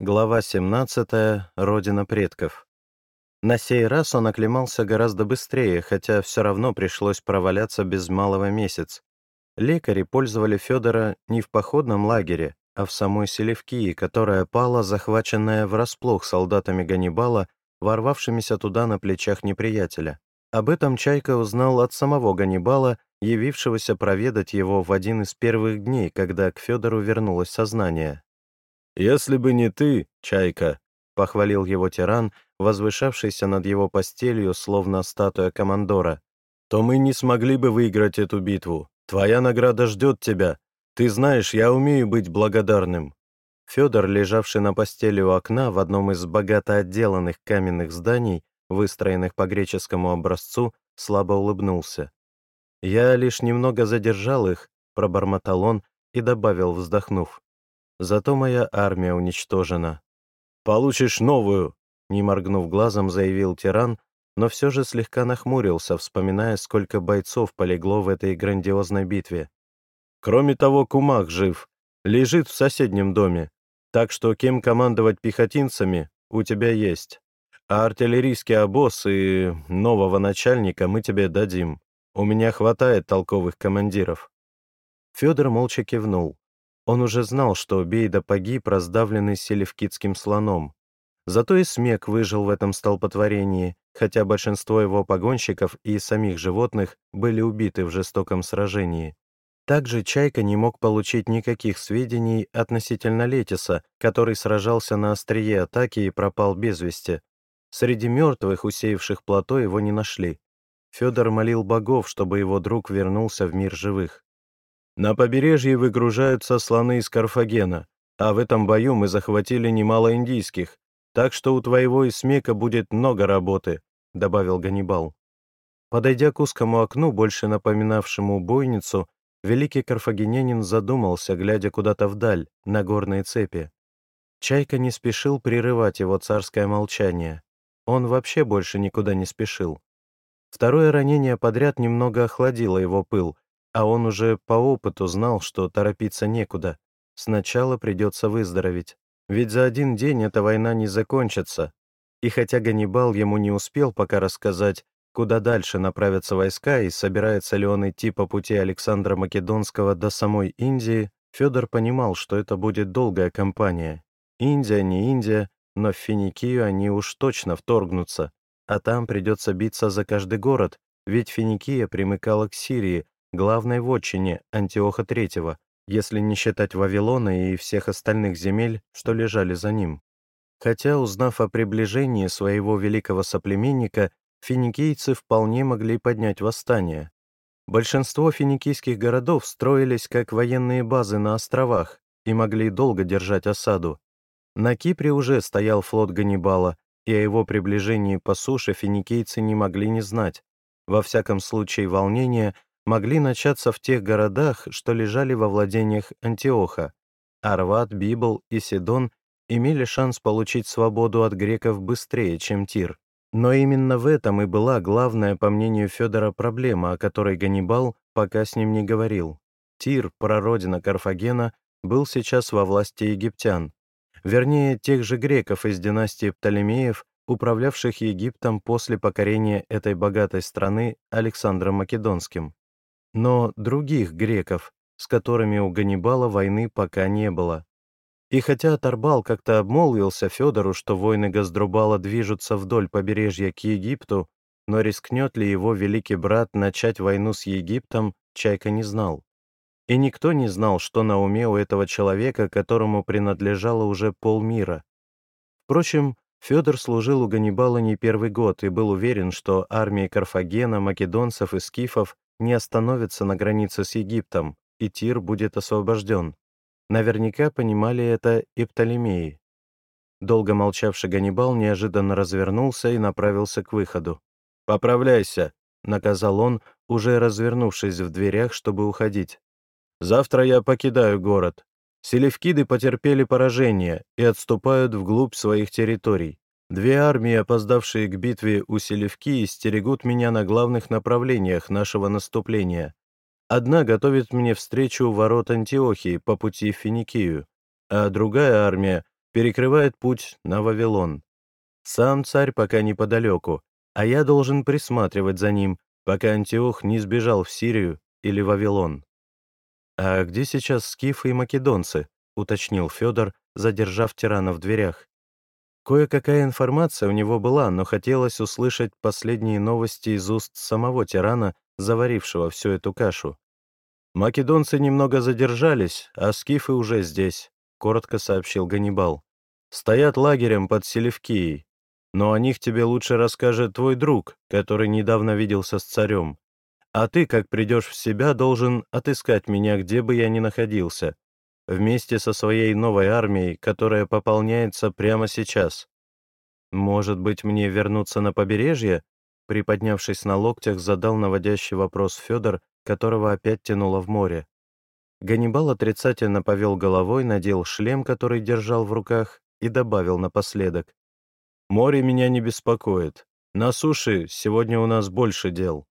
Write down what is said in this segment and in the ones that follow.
Глава 17. Родина предков. На сей раз он оклемался гораздо быстрее, хотя все равно пришлось проваляться без малого месяц. Лекари пользовали Федора не в походном лагере, а в самой Селевкии, которая пала, захваченная врасплох солдатами Ганнибала, ворвавшимися туда на плечах неприятеля. Об этом Чайка узнал от самого Ганнибала, явившегося проведать его в один из первых дней, когда к Федору вернулось сознание. «Если бы не ты, Чайка», — похвалил его тиран, возвышавшийся над его постелью, словно статуя командора, «то мы не смогли бы выиграть эту битву. Твоя награда ждет тебя. Ты знаешь, я умею быть благодарным». Федор, лежавший на постели у окна в одном из богато отделанных каменных зданий, выстроенных по греческому образцу, слабо улыбнулся. «Я лишь немного задержал их», — пробормотал он и добавил, вздохнув. Зато моя армия уничтожена. «Получишь новую!» Не моргнув глазом, заявил тиран, но все же слегка нахмурился, вспоминая, сколько бойцов полегло в этой грандиозной битве. «Кроме того, Кумах жив, лежит в соседнем доме, так что кем командовать пехотинцами у тебя есть. А артиллерийский обоз и нового начальника мы тебе дадим. У меня хватает толковых командиров». Федор молча кивнул. Он уже знал, что Бейда погиб, раздавленный селевкидским слоном. Зато и Смек выжил в этом столпотворении, хотя большинство его погонщиков и самих животных были убиты в жестоком сражении. Также Чайка не мог получить никаких сведений относительно Летиса, который сражался на острие атаки и пропал без вести. Среди мертвых, усеявших плато, его не нашли. Федор молил богов, чтобы его друг вернулся в мир живых. На побережье выгружаются слоны из Карфагена, а в этом бою мы захватили немало индийских, так что у твоего Исмека будет много работы», — добавил Ганнибал. Подойдя к узкому окну, больше напоминавшему бойницу, великий карфагенянин задумался, глядя куда-то вдаль, на горные цепи. Чайка не спешил прерывать его царское молчание. Он вообще больше никуда не спешил. Второе ранение подряд немного охладило его пыл, а он уже по опыту знал, что торопиться некуда. Сначала придется выздороветь. Ведь за один день эта война не закончится. И хотя Ганнибал ему не успел пока рассказать, куда дальше направятся войска и собирается ли он идти по пути Александра Македонского до самой Индии, Федор понимал, что это будет долгая кампания. Индия не Индия, но в Финикию они уж точно вторгнутся, а там придется биться за каждый город, ведь Финикия примыкала к Сирии, главной вотчине Антиоха III, если не считать Вавилона и всех остальных земель, что лежали за ним. Хотя, узнав о приближении своего великого соплеменника, финикийцы вполне могли поднять восстание. Большинство финикийских городов строились как военные базы на островах и могли долго держать осаду. На Кипре уже стоял флот Ганнибала, и о его приближении по суше финикийцы не могли не знать. Во всяком случае, волнения могли начаться в тех городах, что лежали во владениях Антиоха. Арват, Библ и Сидон имели шанс получить свободу от греков быстрее, чем Тир. Но именно в этом и была главная, по мнению Федора, проблема, о которой Ганнибал пока с ним не говорил. Тир, прародина Карфагена, был сейчас во власти египтян. Вернее, тех же греков из династии Птолемеев, управлявших Египтом после покорения этой богатой страны Александром Македонским но других греков, с которыми у Ганнибала войны пока не было. И хотя Тарбал как-то обмолвился Федору, что войны Газдрубала движутся вдоль побережья к Египту, но рискнет ли его великий брат начать войну с Египтом, Чайка не знал. И никто не знал, что на уме у этого человека, которому принадлежало уже полмира. Впрочем, Федор служил у Ганнибала не первый год и был уверен, что армии Карфагена, македонцев и скифов не остановится на границе с Египтом, и Тир будет освобожден. Наверняка понимали это и Птолемеи. Долго молчавший Ганнибал неожиданно развернулся и направился к выходу. «Поправляйся», — наказал он, уже развернувшись в дверях, чтобы уходить. «Завтра я покидаю город. Селевкиды потерпели поражение и отступают вглубь своих территорий. Две армии, опоздавшие к битве у Селевки, стерегут меня на главных направлениях нашего наступления. Одна готовит мне встречу у ворот Антиохии по пути в Финикию, а другая армия перекрывает путь на Вавилон. Сам царь пока неподалеку, а я должен присматривать за ним, пока Антиох не сбежал в Сирию или Вавилон. «А где сейчас скифы и македонцы?» — уточнил Федор, задержав тирана в дверях. Кое-какая информация у него была, но хотелось услышать последние новости из уст самого тирана, заварившего всю эту кашу. «Македонцы немного задержались, а скифы уже здесь», — коротко сообщил Ганнибал. «Стоят лагерем под Селевкией, но о них тебе лучше расскажет твой друг, который недавно виделся с царем. А ты, как придешь в себя, должен отыскать меня, где бы я ни находился, вместе со своей новой армией, которая пополняется прямо сейчас. Может быть, мне вернуться на побережье? Приподнявшись на локтях, задал наводящий вопрос Федор, которого опять тянуло в море. Ганнибал отрицательно повел головой, надел шлем, который держал в руках, и добавил напоследок. «Море меня не беспокоит. На суше сегодня у нас больше дел».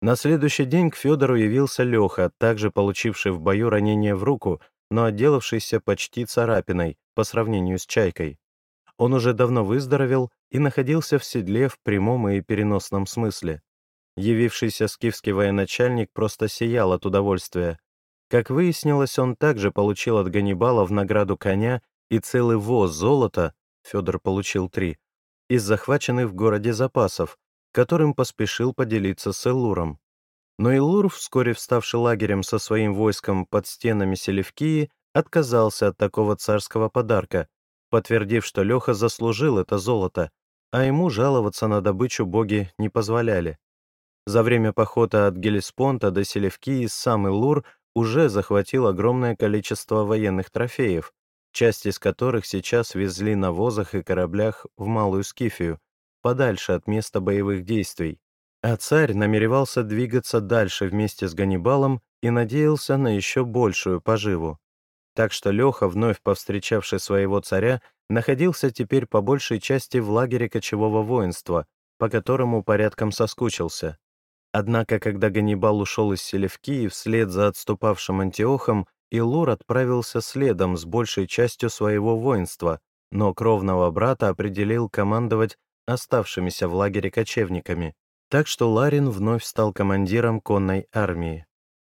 На следующий день к Федору явился Леха, также получивший в бою ранение в руку, но отделавшийся почти царапиной по сравнению с чайкой. Он уже давно выздоровел и находился в седле в прямом и переносном смысле. Явившийся скифский военачальник просто сиял от удовольствия. Как выяснилось, он также получил от Ганнибала в награду коня и целый воз золота, Федор получил три, из захваченных в городе запасов, которым поспешил поделиться с Эллуром. Но Илур, вскоре вставший лагерем со своим войском под стенами Селевкии, отказался от такого царского подарка, подтвердив, что Леха заслужил это золото, а ему жаловаться на добычу боги не позволяли. За время похода от Гелеспонта до Селевкии сам Илур уже захватил огромное количество военных трофеев, часть из которых сейчас везли на возах и кораблях в Малую Скифию, подальше от места боевых действий. А царь намеревался двигаться дальше вместе с Ганнибалом и надеялся на еще большую поживу. Так что Леха, вновь повстречавший своего царя, находился теперь по большей части в лагере кочевого воинства, по которому порядком соскучился. Однако, когда Ганнибал ушел из Селевкии вслед за отступавшим Антиохом, Илур отправился следом с большей частью своего воинства, но кровного брата определил командовать оставшимися в лагере кочевниками. Так что Ларин вновь стал командиром конной армии.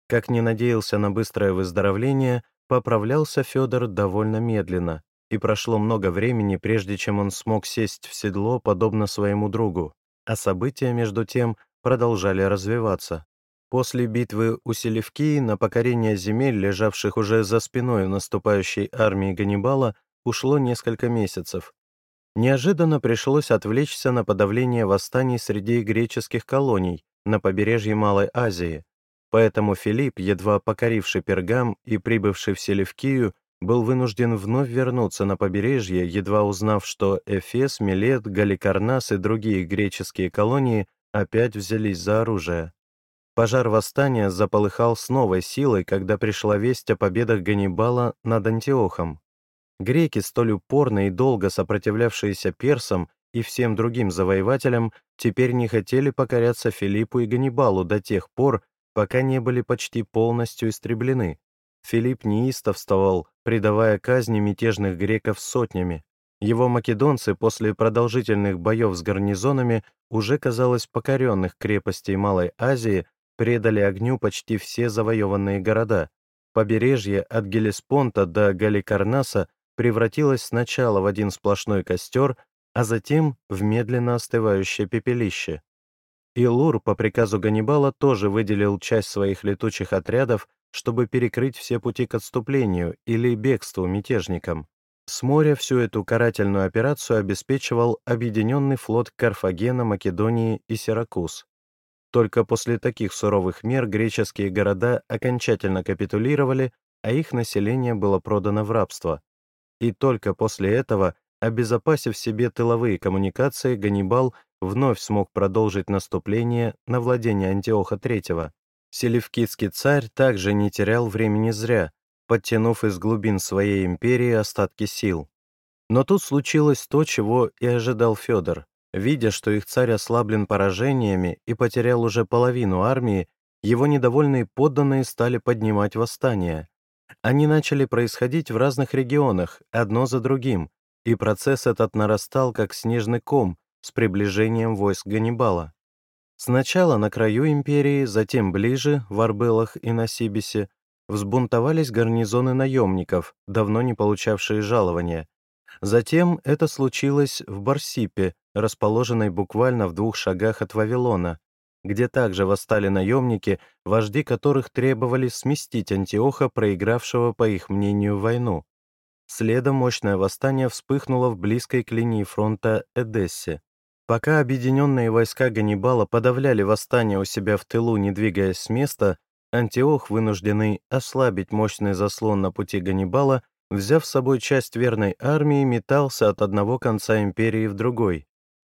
Как не надеялся на быстрое выздоровление, поправлялся Федор довольно медленно, и прошло много времени, прежде чем он смог сесть в седло, подобно своему другу, а события, между тем, продолжали развиваться. После битвы у Селевкии на покорение земель, лежавших уже за спиной наступающей армии Ганнибала, ушло несколько месяцев, Неожиданно пришлось отвлечься на подавление восстаний среди греческих колоний на побережье Малой Азии, поэтому Филипп, едва покоривший Пергам и прибывший в Селевкию, был вынужден вновь вернуться на побережье, едва узнав, что Эфес, Милет, Галикарнас и другие греческие колонии опять взялись за оружие. Пожар восстания заполыхал с новой силой, когда пришла весть о победах Ганнибала над Антиохом. Греки, столь упорно и долго сопротивлявшиеся персам и всем другим завоевателям, теперь не хотели покоряться Филиппу и Ганнибалу до тех пор, пока не были почти полностью истреблены. Филипп неистовствовал, предавая казни мятежных греков сотнями. Его македонцы после продолжительных боев с гарнизонами, уже, казалось, покоренных крепостей Малой Азии, предали огню почти все завоеванные города. Побережье от Гелеспонта до Галикарнаса превратилась сначала в один сплошной костер, а затем в медленно остывающее пепелище. Илур по приказу Ганнибала тоже выделил часть своих летучих отрядов, чтобы перекрыть все пути к отступлению или бегству мятежникам. С моря всю эту карательную операцию обеспечивал объединенный флот Карфагена, Македонии и Сиракуз. Только после таких суровых мер греческие города окончательно капитулировали, а их население было продано в рабство. И только после этого, обезопасив себе тыловые коммуникации, Ганнибал вновь смог продолжить наступление на владение Антиоха III. Селевкидский царь также не терял времени зря, подтянув из глубин своей империи остатки сил. Но тут случилось то, чего и ожидал Федор. Видя, что их царь ослаблен поражениями и потерял уже половину армии, его недовольные подданные стали поднимать восстание. Они начали происходить в разных регионах, одно за другим, и процесс этот нарастал как снежный ком с приближением войск Ганнибала. Сначала на краю империи, затем ближе, в Арбелах и на Сибисе, взбунтовались гарнизоны наемников, давно не получавшие жалования. Затем это случилось в Барсипе, расположенной буквально в двух шагах от Вавилона, где также восстали наемники, вожди которых требовали сместить Антиоха, проигравшего, по их мнению, войну. Следом мощное восстание вспыхнуло в близкой к линии фронта Эдессе. Пока объединенные войска Ганнибала подавляли восстание у себя в тылу, не двигаясь с места, Антиох, вынужденный ослабить мощный заслон на пути Ганнибала, взяв с собой часть верной армии, метался от одного конца империи в другой.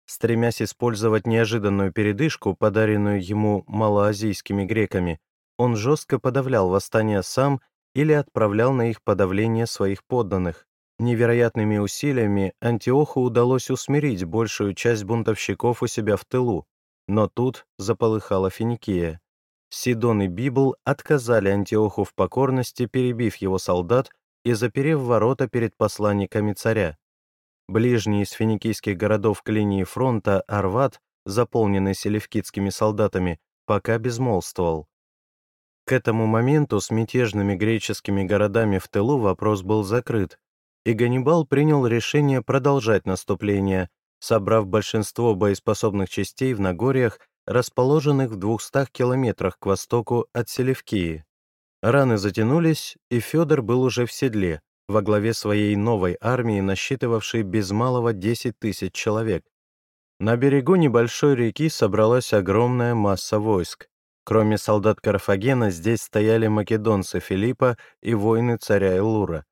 Стремясь использовать неожиданную передышку, подаренную ему малоазийскими греками, он жестко подавлял восстания сам или отправлял на их подавление своих подданных. Невероятными усилиями Антиоху удалось усмирить большую часть бунтовщиков у себя в тылу, но тут заполыхала Финикия. Сидон и Библ отказали Антиоху в покорности, перебив его солдат и заперев ворота перед посланниками царя. Ближний из финикийских городов к линии фронта Арват, заполненный селевкидскими солдатами, пока безмолвствовал. К этому моменту с мятежными греческими городами в тылу вопрос был закрыт, и Ганнибал принял решение продолжать наступление, собрав большинство боеспособных частей в Нагорьях, расположенных в 200 километрах к востоку от Селевкии. Раны затянулись, и Федор был уже в седле, во главе своей новой армии, насчитывавшей без малого 10 тысяч человек. На берегу небольшой реки собралась огромная масса войск. Кроме солдат Карфагена, здесь стояли македонцы Филиппа и воины царя Элура.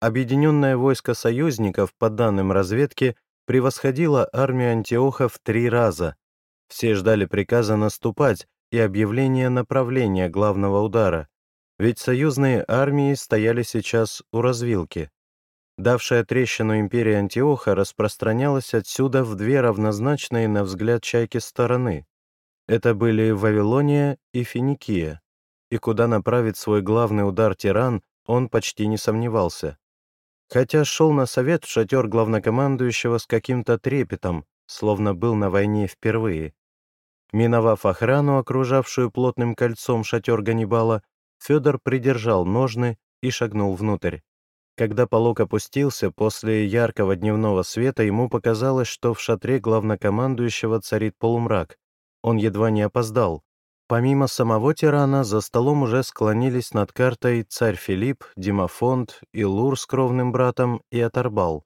Объединенное войско союзников, по данным разведки, превосходило армию Антиоха в три раза. Все ждали приказа наступать и объявления направления главного удара ведь союзные армии стояли сейчас у развилки. Давшая трещину империи Антиоха распространялась отсюда в две равнозначные на взгляд чайки стороны. Это были Вавилония и Финикия, и куда направить свой главный удар тиран, он почти не сомневался. Хотя шел на совет в шатер главнокомандующего с каким-то трепетом, словно был на войне впервые. Миновав охрану, окружавшую плотным кольцом шатер Ганнибала, Федор придержал ножны и шагнул внутрь. Когда полог опустился, после яркого дневного света ему показалось, что в шатре главнокомандующего царит полумрак. Он едва не опоздал. Помимо самого тирана, за столом уже склонились над картой царь Филипп, Димофонт, Илур с кровным братом и Аторбал.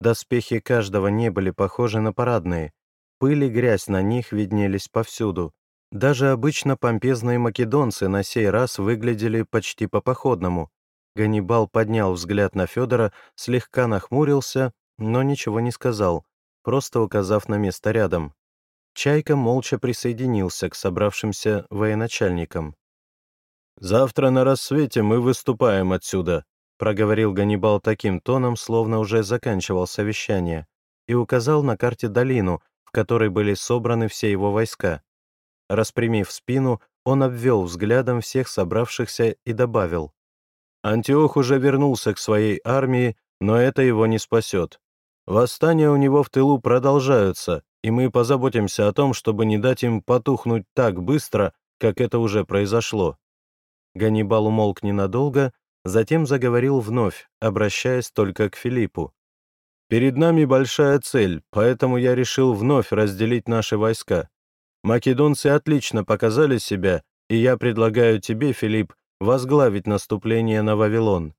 Доспехи каждого не были похожи на парадные. Пыль и грязь на них виднелись повсюду. Даже обычно помпезные македонцы на сей раз выглядели почти по-походному. Ганнибал поднял взгляд на Федора, слегка нахмурился, но ничего не сказал, просто указав на место рядом. Чайка молча присоединился к собравшимся военачальникам. «Завтра на рассвете мы выступаем отсюда», проговорил Ганнибал таким тоном, словно уже заканчивал совещание, и указал на карте долину, в которой были собраны все его войска. Распрямив спину, он обвел взглядом всех собравшихся и добавил. «Антиох уже вернулся к своей армии, но это его не спасет. Восстания у него в тылу продолжаются, и мы позаботимся о том, чтобы не дать им потухнуть так быстро, как это уже произошло». Ганнибал умолк ненадолго, затем заговорил вновь, обращаясь только к Филиппу. «Перед нами большая цель, поэтому я решил вновь разделить наши войска. Македонцы отлично показали себя, и я предлагаю тебе, Филипп, возглавить наступление на Вавилон.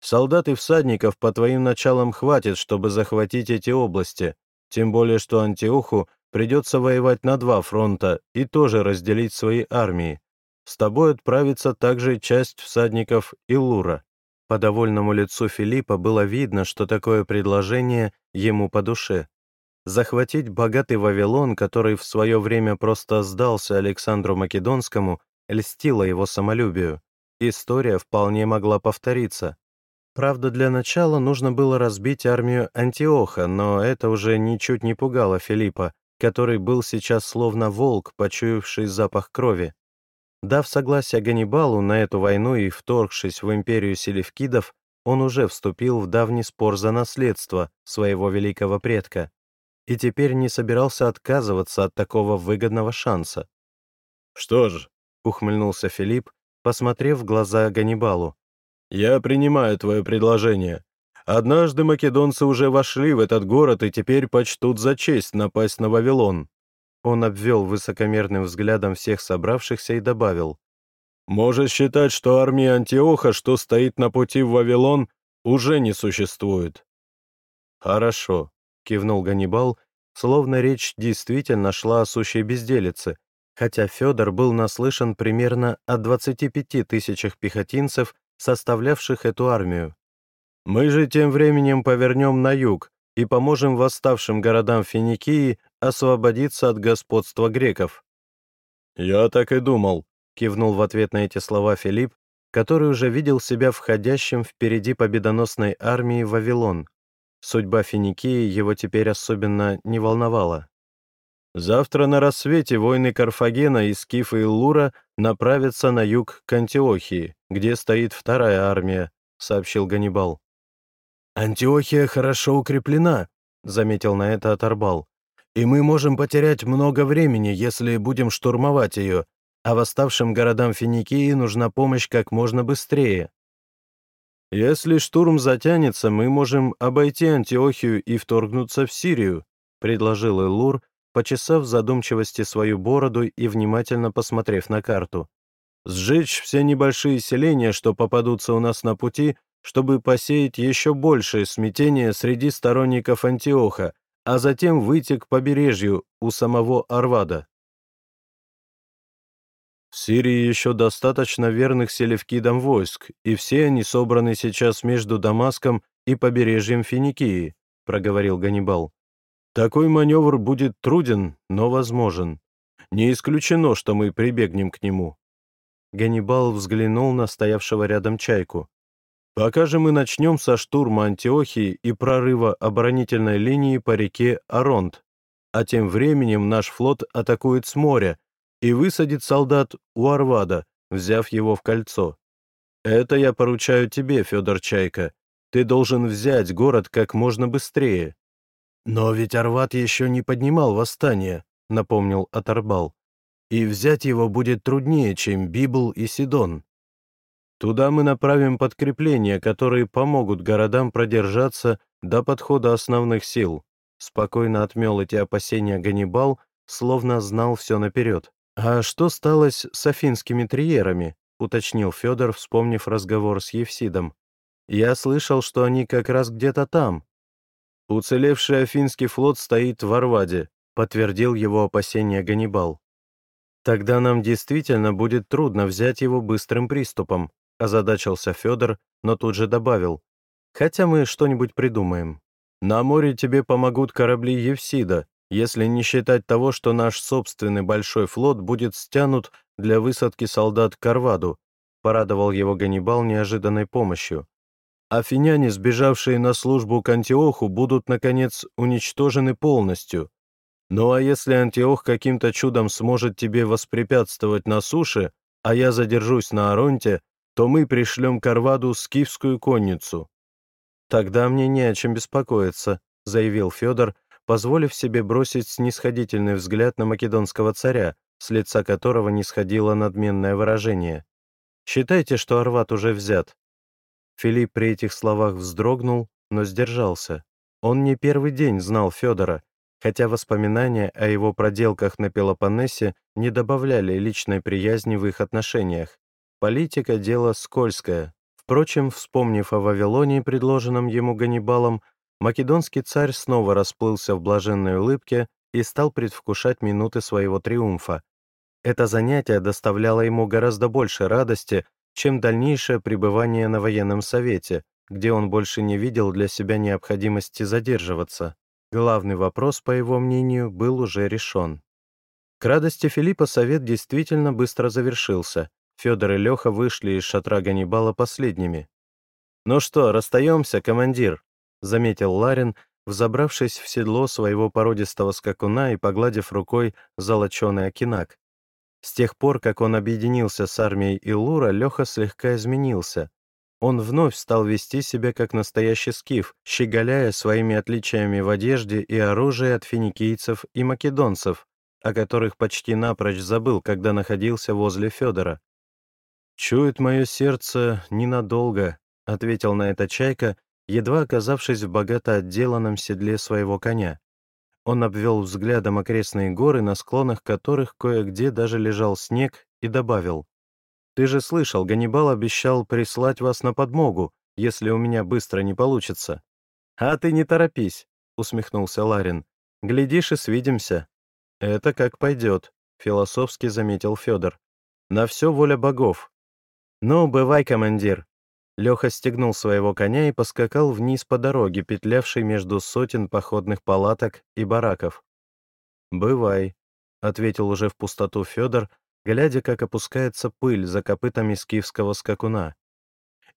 Солдат и всадников по твоим началам хватит, чтобы захватить эти области, тем более что Антиоху придется воевать на два фронта и тоже разделить свои армии. С тобой отправится также часть всадников Илура». По довольному лицу Филиппа было видно, что такое предложение ему по душе. Захватить богатый Вавилон, который в свое время просто сдался Александру Македонскому, льстило его самолюбию. История вполне могла повториться. Правда, для начала нужно было разбить армию Антиоха, но это уже ничуть не пугало Филиппа, который был сейчас словно волк, почуявший запах крови. Дав согласие Ганнибалу на эту войну и вторгшись в империю селевкидов, он уже вступил в давний спор за наследство своего великого предка и теперь не собирался отказываться от такого выгодного шанса. «Что ж», — ухмыльнулся Филипп, посмотрев в глаза Ганнибалу, «я принимаю твое предложение. Однажды македонцы уже вошли в этот город и теперь почтут за честь напасть на Вавилон». Он обвел высокомерным взглядом всех собравшихся и добавил, Можешь считать, что армия Антиоха, что стоит на пути в Вавилон, уже не существует». «Хорошо», — кивнул Ганнибал, словно речь действительно шла о сущей безделице, хотя Федор был наслышан примерно о 25 тысячах пехотинцев, составлявших эту армию. «Мы же тем временем повернем на юг и поможем восставшим городам Финикии освободиться от господства греков». «Я так и думал», кивнул в ответ на эти слова Филипп, который уже видел себя входящим впереди победоносной армии Вавилон. Судьба Финикии его теперь особенно не волновала. Завтра на рассвете воины Карфагена и Скифа Лура направятся на юг к Антиохии, где стоит вторая армия, сообщил Ганнибал. Антиохия хорошо укреплена, заметил на это Аторбал. И мы можем потерять много времени, если будем штурмовать ее, а восставшим городам Финикии нужна помощь как можно быстрее. «Если штурм затянется, мы можем обойти Антиохию и вторгнуться в Сирию», предложил Элур, почесав задумчивости свою бороду и внимательно посмотрев на карту. «Сжечь все небольшие селения, что попадутся у нас на пути, чтобы посеять еще большее смятение среди сторонников Антиоха, а затем выйти к побережью у самого Арвада». В Сирии еще достаточно верных селевкидам войск, и все они собраны сейчас между Дамаском и побережьем Финикии», — проговорил Ганнибал. «Такой маневр будет труден, но возможен. Не исключено, что мы прибегнем к нему». Ганнибал взглянул на стоявшего рядом чайку. «Пока же мы начнем со штурма Антиохии и прорыва оборонительной линии по реке Аронт, а тем временем наш флот атакует с моря, и высадит солдат у Арвада, взяв его в кольцо. Это я поручаю тебе, Федор Чайка. Ты должен взять город как можно быстрее. Но ведь Арвад еще не поднимал восстание, напомнил Аторбал. И взять его будет труднее, чем Библ и Сидон. Туда мы направим подкрепления, которые помогут городам продержаться до подхода основных сил. Спокойно отмел эти опасения Ганнибал, словно знал все наперед. «А что сталось с афинскими триерами?» — уточнил Федор, вспомнив разговор с Евсидом. «Я слышал, что они как раз где-то там». «Уцелевший афинский флот стоит в Арваде», — подтвердил его опасения Ганнибал. «Тогда нам действительно будет трудно взять его быстрым приступом», — озадачился Федор, но тут же добавил. «Хотя мы что-нибудь придумаем». «На море тебе помогут корабли Евсида, если не считать того, что наш собственный большой флот будет стянут для высадки солдат к Арваду, порадовал его Ганнибал неожиданной помощью. Афиняне, сбежавшие на службу к Антиоху, будут, наконец, уничтожены полностью. Ну а если Антиох каким-то чудом сможет тебе воспрепятствовать на суше, а я задержусь на Аронте, то мы пришлем к Арваду скифскую конницу». «Тогда мне не о чем беспокоиться», — заявил Федор, позволив себе бросить снисходительный взгляд на македонского царя, с лица которого не сходило надменное выражение. «Считайте, что Арват уже взят». Филипп при этих словах вздрогнул, но сдержался. Он не первый день знал Федора, хотя воспоминания о его проделках на Пелопоннесе не добавляли личной приязни в их отношениях. Политика — дело скользкое. Впрочем, вспомнив о Вавилоне, предложенном ему Ганнибалом, Македонский царь снова расплылся в блаженной улыбке и стал предвкушать минуты своего триумфа. Это занятие доставляло ему гораздо больше радости, чем дальнейшее пребывание на военном совете, где он больше не видел для себя необходимости задерживаться. Главный вопрос, по его мнению, был уже решен. К радости Филиппа совет действительно быстро завершился. Федор и Леха вышли из шатра Ганнибала последними. «Ну что, расстаемся, командир?» Заметил Ларин, взобравшись в седло своего породистого скакуна и погладив рукой золоченый окинак. С тех пор, как он объединился с армией Илура, Леха слегка изменился. Он вновь стал вести себя как настоящий скиф, щеголяя своими отличиями в одежде и оружии от финикийцев и македонцев, о которых почти напрочь забыл, когда находился возле Федора. «Чует мое сердце ненадолго», — ответил на это Чайка, едва оказавшись в богато отделанном седле своего коня. Он обвел взглядом окрестные горы, на склонах которых кое-где даже лежал снег, и добавил. «Ты же слышал, Ганнибал обещал прислать вас на подмогу, если у меня быстро не получится». «А ты не торопись», — усмехнулся Ларин. «Глядишь и свидимся». «Это как пойдет», — философски заметил Федор. «На все воля богов». «Ну, бывай, командир», Леха стегнул своего коня и поскакал вниз по дороге, петлявшей между сотен походных палаток и бараков. «Бывай», — ответил уже в пустоту Федор, глядя, как опускается пыль за копытами скифского скакуна.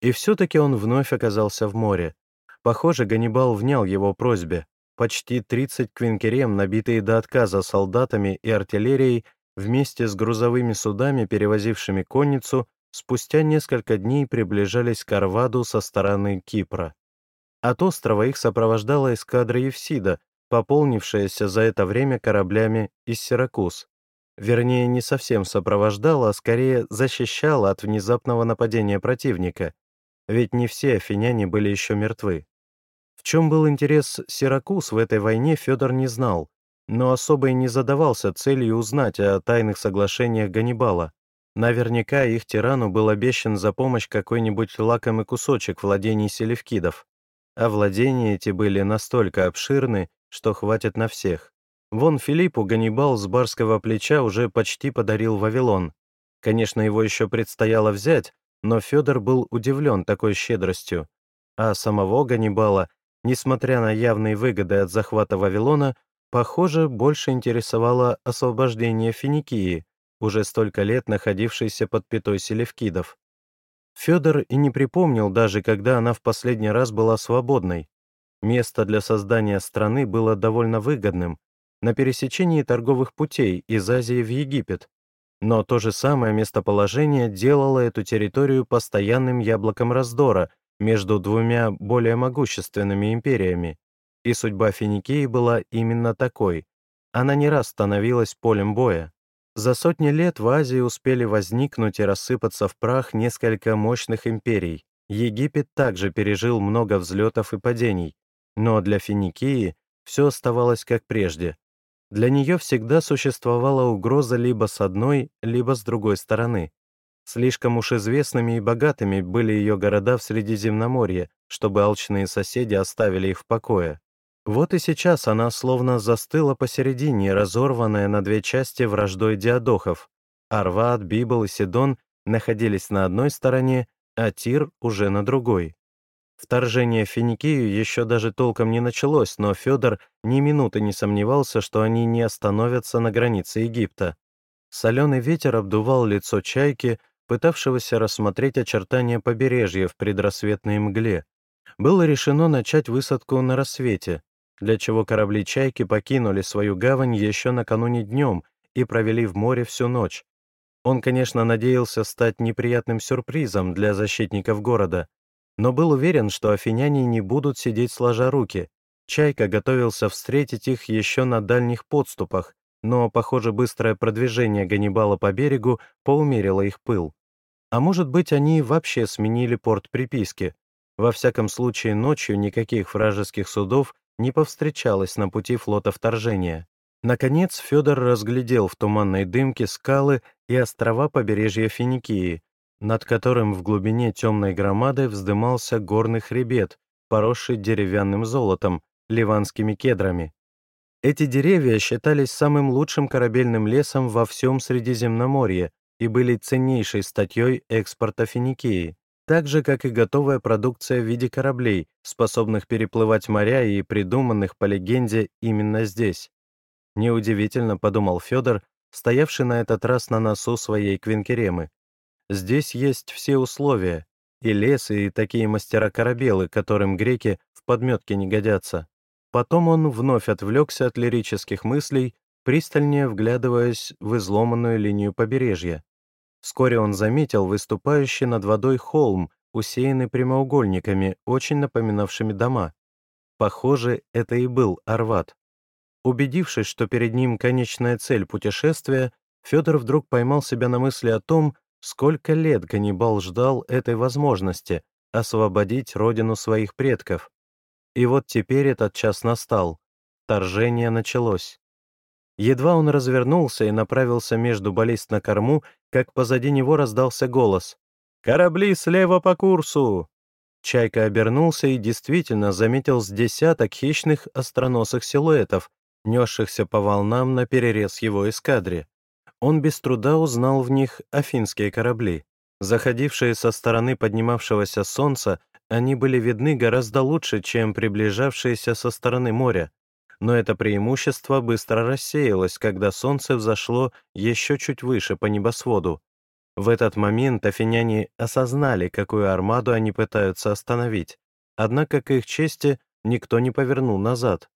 И все-таки он вновь оказался в море. Похоже, Ганнибал внял его просьбе. Почти 30 квинкерем, набитые до отказа солдатами и артиллерией, вместе с грузовыми судами, перевозившими конницу, спустя несколько дней приближались к Арваду со стороны Кипра. От острова их сопровождала эскадра Евсида, пополнившаяся за это время кораблями из Сиракуз. Вернее, не совсем сопровождала, а скорее защищала от внезапного нападения противника, ведь не все афиняне были еще мертвы. В чем был интерес Сиракуз в этой войне, Федор не знал, но особо и не задавался целью узнать о тайных соглашениях Ганнибала. Наверняка их тирану был обещан за помощь какой-нибудь лакомый кусочек владений селевкидов, а владения эти были настолько обширны, что хватит на всех. Вон Филиппу Ганнибал с барского плеча уже почти подарил Вавилон. Конечно, его еще предстояло взять, но Федор был удивлен такой щедростью, а самого Ганнибала, несмотря на явные выгоды от захвата Вавилона, похоже, больше интересовало освобождение Финикии, уже столько лет находившейся под пятой селевкидов. Федор и не припомнил даже, когда она в последний раз была свободной. Место для создания страны было довольно выгодным, на пересечении торговых путей из Азии в Египет, но то же самое местоположение делало эту территорию постоянным яблоком раздора между двумя более могущественными империями, и судьба Финикии была именно такой. Она не раз становилась полем боя. За сотни лет в Азии успели возникнуть и рассыпаться в прах несколько мощных империй. Египет также пережил много взлетов и падений, но для Финикии все оставалось как прежде. Для нее всегда существовала угроза либо с одной, либо с другой стороны. Слишком уж известными и богатыми были ее города в Средиземноморье, чтобы алчные соседи оставили их в покое. Вот и сейчас она словно застыла посередине, разорванная на две части враждой диадохов. Арват, Библ и Сидон находились на одной стороне, а Тир уже на другой. Вторжение в Финикию еще даже толком не началось, но Федор ни минуты не сомневался, что они не остановятся на границе Египта. Соленый ветер обдувал лицо чайки, пытавшегося рассмотреть очертания побережья в предрассветной мгле. Было решено начать высадку на рассвете для чего корабли «Чайки» покинули свою гавань еще накануне днем и провели в море всю ночь. Он, конечно, надеялся стать неприятным сюрпризом для защитников города, но был уверен, что афиняне не будут сидеть сложа руки. «Чайка» готовился встретить их еще на дальних подступах, но, похоже, быстрое продвижение Ганнибала по берегу поумерило их пыл. А может быть, они вообще сменили порт приписки. Во всяком случае, ночью никаких вражеских судов не повстречалось на пути флота вторжения. Наконец Федор разглядел в туманной дымке скалы и острова побережья Финикии, над которым в глубине темной громады вздымался горный хребет, поросший деревянным золотом, ливанскими кедрами. Эти деревья считались самым лучшим корабельным лесом во всем Средиземноморье и были ценнейшей статьей экспорта Финикии так же, как и готовая продукция в виде кораблей, способных переплывать моря и придуманных по легенде именно здесь. Неудивительно, подумал Федор, стоявший на этот раз на носу своей квинкеремы. Здесь есть все условия, и лес, и такие мастера-корабелы, которым греки в подметке не годятся. Потом он вновь отвлекся от лирических мыслей, пристальнее вглядываясь в изломанную линию побережья. Вскоре он заметил выступающий над водой холм, усеянный прямоугольниками, очень напоминавшими дома. Похоже, это и был Арват. Убедившись, что перед ним конечная цель путешествия, Федор вдруг поймал себя на мысли о том, сколько лет Ганнибал ждал этой возможности освободить родину своих предков. И вот теперь этот час настал. Торжение началось. Едва он развернулся и направился между баллист на корму, как позади него раздался голос. «Корабли слева по курсу!» Чайка обернулся и действительно заметил с десяток хищных остроносых силуэтов, несшихся по волнам на перерез его эскадре. Он без труда узнал в них афинские корабли. Заходившие со стороны поднимавшегося солнца, они были видны гораздо лучше, чем приближавшиеся со стороны моря. Но это преимущество быстро рассеялось, когда солнце взошло еще чуть выше по небосводу. В этот момент афиняне осознали, какую армаду они пытаются остановить. Однако, к их чести, никто не повернул назад.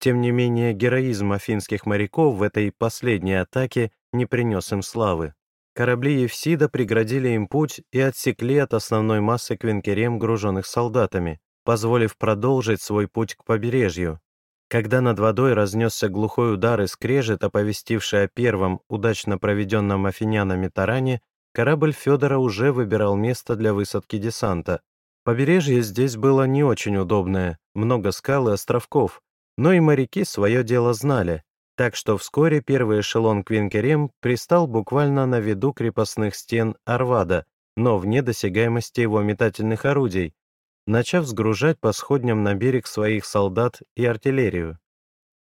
Тем не менее, героизм афинских моряков в этой последней атаке не принес им славы. Корабли Евсида преградили им путь и отсекли от основной массы квинкерем, груженных солдатами, позволив продолжить свой путь к побережью. Когда над водой разнесся глухой удар и скрежет, оповестивший о первом, удачно проведенном афинянами таране, Корабль Федора уже выбирал место для высадки десанта. Побережье здесь было не очень удобное, много скал и островков, но и моряки свое дело знали, так что вскоре первый эшелон Квинкерем пристал буквально на виду крепостных стен Арвада, но вне досягаемости его метательных орудий, начав сгружать по сходням на берег своих солдат и артиллерию.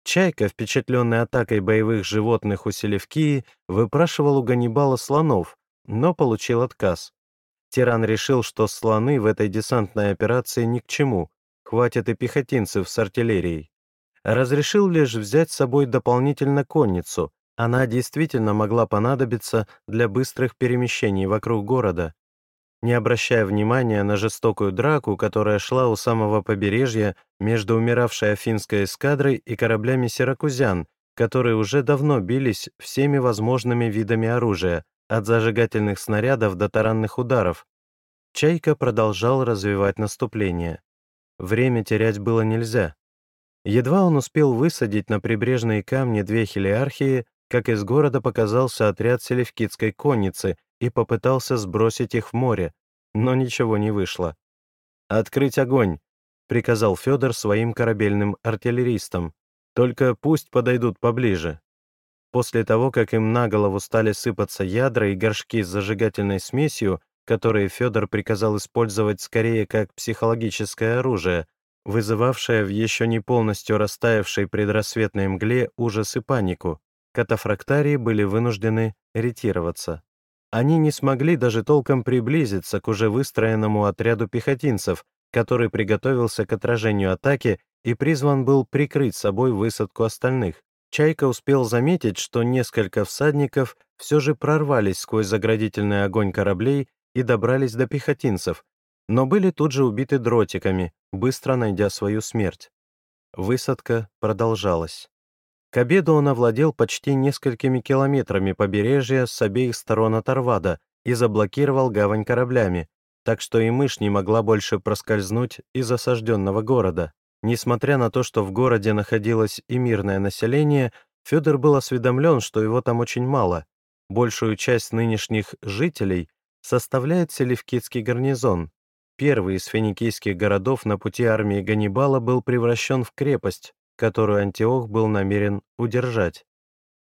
Чайка, впечатленный атакой боевых животных у Селевкии, выпрашивал у Ганнибала слонов, но получил отказ. Тиран решил, что слоны в этой десантной операции ни к чему, хватит и пехотинцев с артиллерией. Разрешил лишь взять с собой дополнительно конницу, она действительно могла понадобиться для быстрых перемещений вокруг города. Не обращая внимания на жестокую драку, которая шла у самого побережья между умиравшей афинской эскадрой и кораблями сиракузян, которые уже давно бились всеми возможными видами оружия, от зажигательных снарядов до таранных ударов. Чайка продолжал развивать наступление. Время терять было нельзя. Едва он успел высадить на прибрежные камни две хелиархии, как из города показался отряд селевкидской конницы и попытался сбросить их в море, но ничего не вышло. «Открыть огонь!» — приказал Федор своим корабельным артиллеристам. «Только пусть подойдут поближе». После того, как им на голову стали сыпаться ядра и горшки с зажигательной смесью, которые Федор приказал использовать скорее как психологическое оружие, вызывавшее в еще не полностью растаявшей предрассветной мгле ужас и панику, катафрактарии были вынуждены ретироваться. Они не смогли даже толком приблизиться к уже выстроенному отряду пехотинцев, который приготовился к отражению атаки и призван был прикрыть собой высадку остальных. Чайка успел заметить, что несколько всадников все же прорвались сквозь заградительный огонь кораблей и добрались до пехотинцев, но были тут же убиты дротиками, быстро найдя свою смерть. Высадка продолжалась. К обеду он овладел почти несколькими километрами побережья с обеих сторон от Арвада и заблокировал гавань кораблями, так что и мышь не могла больше проскользнуть из осажденного города. Несмотря на то, что в городе находилось и мирное население, Федор был осведомлен, что его там очень мало. Большую часть нынешних жителей составляет Селевкидский гарнизон. Первый из финикийских городов на пути армии Ганнибала был превращен в крепость, которую Антиох был намерен удержать.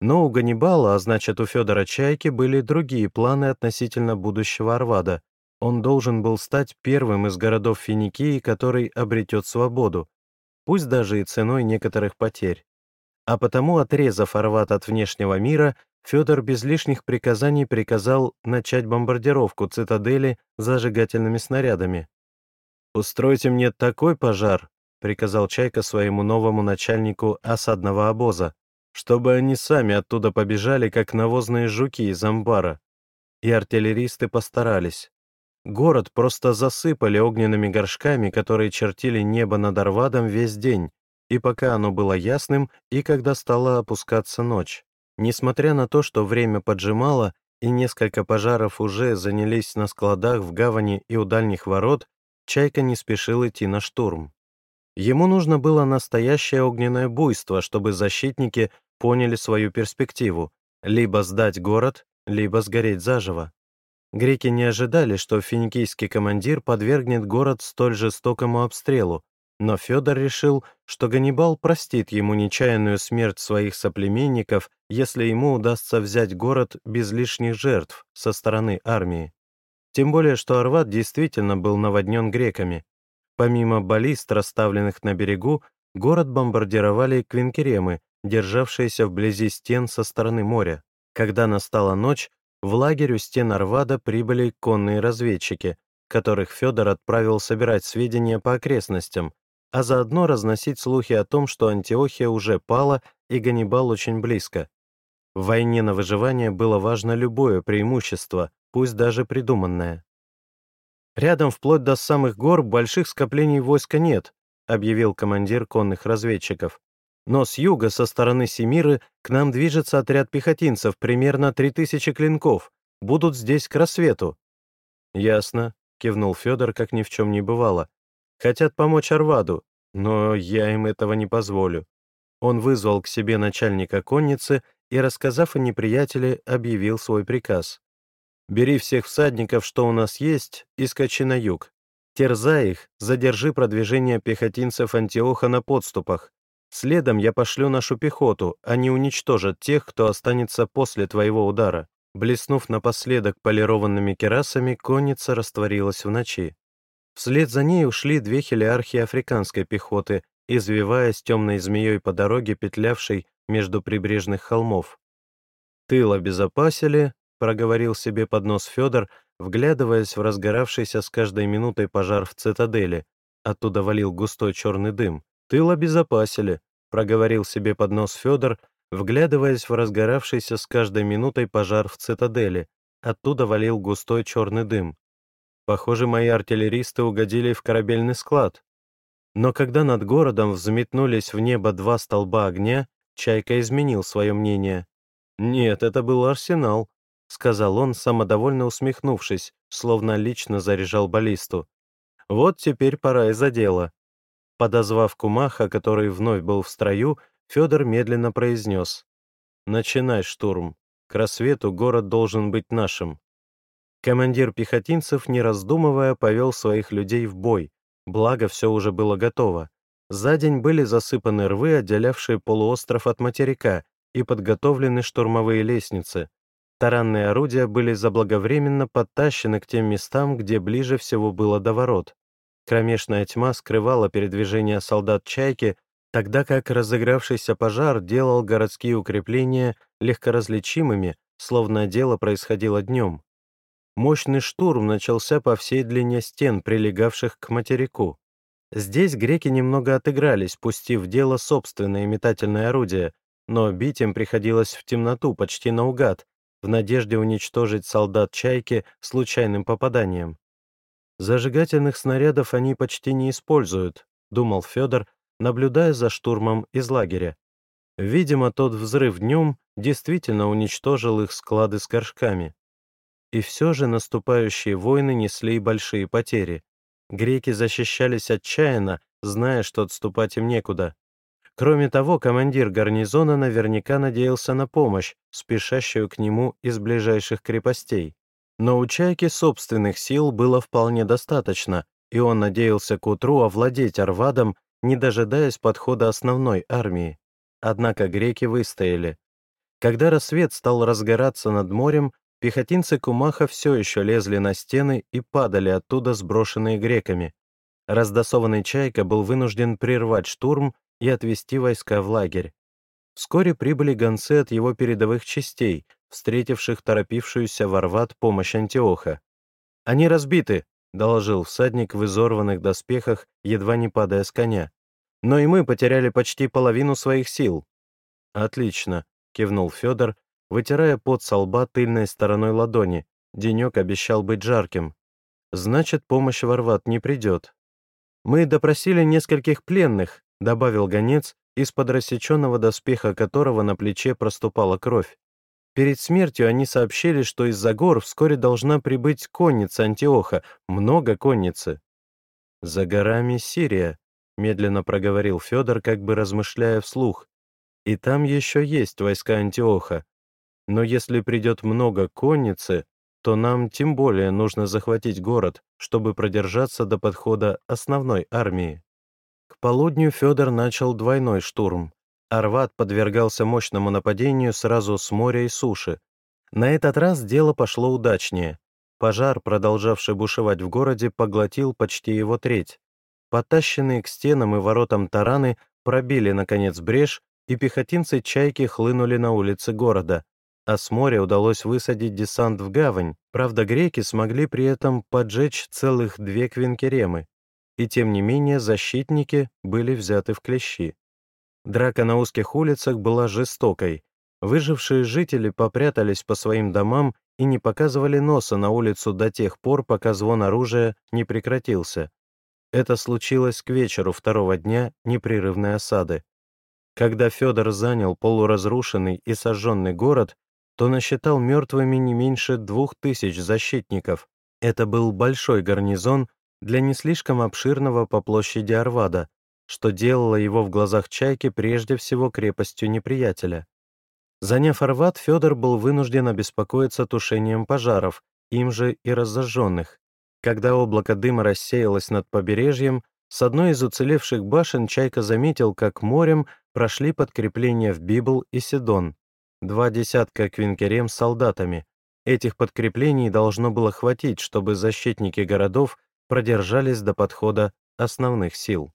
Но у Ганнибала, а значит у Федора Чайки, были другие планы относительно будущего Арвада. Он должен был стать первым из городов Финикии, который обретет свободу, пусть даже и ценой некоторых потерь. А потому, отрезав Арват от внешнего мира, Федор без лишних приказаний приказал начать бомбардировку цитадели зажигательными снарядами. «Устройте мне такой пожар», — приказал Чайка своему новому начальнику осадного обоза, чтобы они сами оттуда побежали, как навозные жуки из амбара. И артиллеристы постарались. Город просто засыпали огненными горшками, которые чертили небо над Арвадом весь день, и пока оно было ясным, и когда стала опускаться ночь. Несмотря на то, что время поджимало, и несколько пожаров уже занялись на складах в гавани и у дальних ворот, Чайка не спешил идти на штурм. Ему нужно было настоящее огненное буйство, чтобы защитники поняли свою перспективу — либо сдать город, либо сгореть заживо. Греки не ожидали, что финикийский командир подвергнет город столь жестокому обстрелу, но Федор решил, что Ганнибал простит ему нечаянную смерть своих соплеменников, если ему удастся взять город без лишних жертв со стороны армии. Тем более, что Арват действительно был наводнен греками. Помимо баллист, расставленных на берегу, город бомбардировали квинкеремы, державшиеся вблизи стен со стороны моря. Когда настала ночь, в лагерь у стен Арвада прибыли конные разведчики, которых Федор отправил собирать сведения по окрестностям, а заодно разносить слухи о том, что Антиохия уже пала и Ганнибал очень близко. В войне на выживание было важно любое преимущество, пусть даже придуманное. «Рядом, вплоть до самых гор, больших скоплений войска нет», объявил командир конных разведчиков. «Но с юга, со стороны Семиры, к нам движется отряд пехотинцев, примерно 3000 клинков. Будут здесь к рассвету». «Ясно», — кивнул Федор, как ни в чем не бывало. «Хотят помочь Арваду, но я им этого не позволю». Он вызвал к себе начальника конницы и, рассказав о неприятеле, объявил свой приказ. Бери всех всадников, что у нас есть, и скачи на юг. Терзай их, задержи продвижение пехотинцев Антиоха на подступах. Следом я пошлю нашу пехоту, они уничтожат тех, кто останется после твоего удара». Блеснув напоследок полированными керасами, конница растворилась в ночи. Вслед за ней ушли две хелиархи африканской пехоты, извиваясь темной змеей по дороге, петлявшей между прибрежных холмов. Тыл обезопасили, проговорил себе под нос Федор, вглядываясь в разгоравшийся с каждой минутой пожар в цитадели. Оттуда валил густой черный дым. «Тыл обезопасили», — проговорил себе под нос Федор, вглядываясь в разгоравшийся с каждой минутой пожар в цитадели. Оттуда валил густой черный дым. Похоже, мои артиллеристы угодили в корабельный склад. Но когда над городом взметнулись в небо два столба огня, Чайка изменил свое мнение. Нет, это был арсенал, — сказал он, самодовольно усмехнувшись, словно лично заряжал баллисту. «Вот теперь пора и за дело». Подозвав Кумаха, который вновь был в строю, Федор медленно произнес. «Начинай штурм. К рассвету город должен быть нашим». Командир пехотинцев, не раздумывая, повел своих людей в бой, благо все уже было готово. За день были засыпаны рвы, отделявшие полуостров от материка, и подготовлены штурмовые лестницы, Таранные орудия были заблаговременно подтащены к тем местам, где ближе всего было до ворот. Кромешная тьма скрывала передвижение солдат «Чайки», тогда как разыгравшийся пожар делал городские укрепления легкоразличимыми, словно дело происходило днем. Мощный штурм начался по всей длине стен, прилегавших к материку. Здесь греки немного отыгрались, пустив в дело собственные метательные орудия, но бить им приходилось в темноту, почти наугад, в надежде уничтожить солдат «Чайки» случайным попаданием. «Зажигательных снарядов они почти не используют», — думал Федор, наблюдая за штурмом из лагеря. Видимо, тот взрыв днем действительно уничтожил их склады с горшками. И все же наступающие войны несли большие потери. Греки защищались отчаянно, зная, что отступать им некуда. Кроме того, командир гарнизона наверняка надеялся на помощь, спешащую к нему из ближайших крепостей. Но у Чайки собственных сил было вполне достаточно, и он надеялся к утру овладеть Арвадом, не дожидаясь подхода основной армии. Однако греки выстояли. Когда рассвет стал разгораться над морем, пехотинцы Кумаха все еще лезли на стены и падали оттуда, сброшенные греками. Раздосованный Чайка был вынужден прервать штурм и отвести войска в лагерь. Вскоре прибыли гонцы от его передовых частей, встретивших торопившуюся в Орват помощь Антиоха. «Они разбиты», — доложил всадник в изорванных доспехах, едва не падая с коня. «Но и мы потеряли почти половину своих сил». «Отлично», — кивнул Федор, вытирая пот со лба тыльной стороной ладони. Денек обещал быть жарким. «Значит, помощь в Орват не придет». «Мы допросили нескольких пленных», добавил гонец, из-под рассеченного доспеха которого на плече проступала кровь. Перед смертью они сообщили, что из-за гор вскоре должна прибыть конница Антиоха, много конницы. «За горами Сирия», — медленно проговорил Федор, как бы размышляя вслух. «И там еще есть войска Антиоха. Но если придет много конницы, то нам тем более нужно захватить город, чтобы продержаться до подхода основной армии». Полудню Федор начал двойной штурм. Арват подвергался мощному нападению сразу с моря и суши. На этот раз дело пошло удачнее. Пожар, продолжавший бушевать в городе, поглотил почти его треть. Потащенные к стенам и воротам тараны пробили, наконец, брешь, и пехотинцы «Чайки» хлынули на улицы города. А с моря удалось высадить десант в гавань, правда, греки смогли при этом поджечь целых две квинкеремы. И тем не менее защитники были взяты в клещи. Драка на узких улицах была жестокой. Выжившие жители попрятались по своим домам и не показывали носа на улицу до тех пор, пока звон оружия не прекратился. Это случилось к вечеру второго дня непрерывной осады. Когда Федор занял полуразрушенный и сожженный город, то насчитал мертвыми не меньше двух тысяч защитников. Это был большой гарнизон для не слишком обширного по площади Арвада, что делало его в глазах Чайки прежде всего крепостью неприятеля. Заняв Арват, Федор был вынужден обеспокоиться тушением пожаров, им же и разожженных. Когда облако дыма рассеялось над побережьем, с одной из уцелевших башен Чайка заметил, как морем прошли подкрепления в Библ и Сидон. Два десятка квинкерем с солдатами. Этих подкреплений должно было хватить, чтобы защитники городов продержались до подхода основных сил.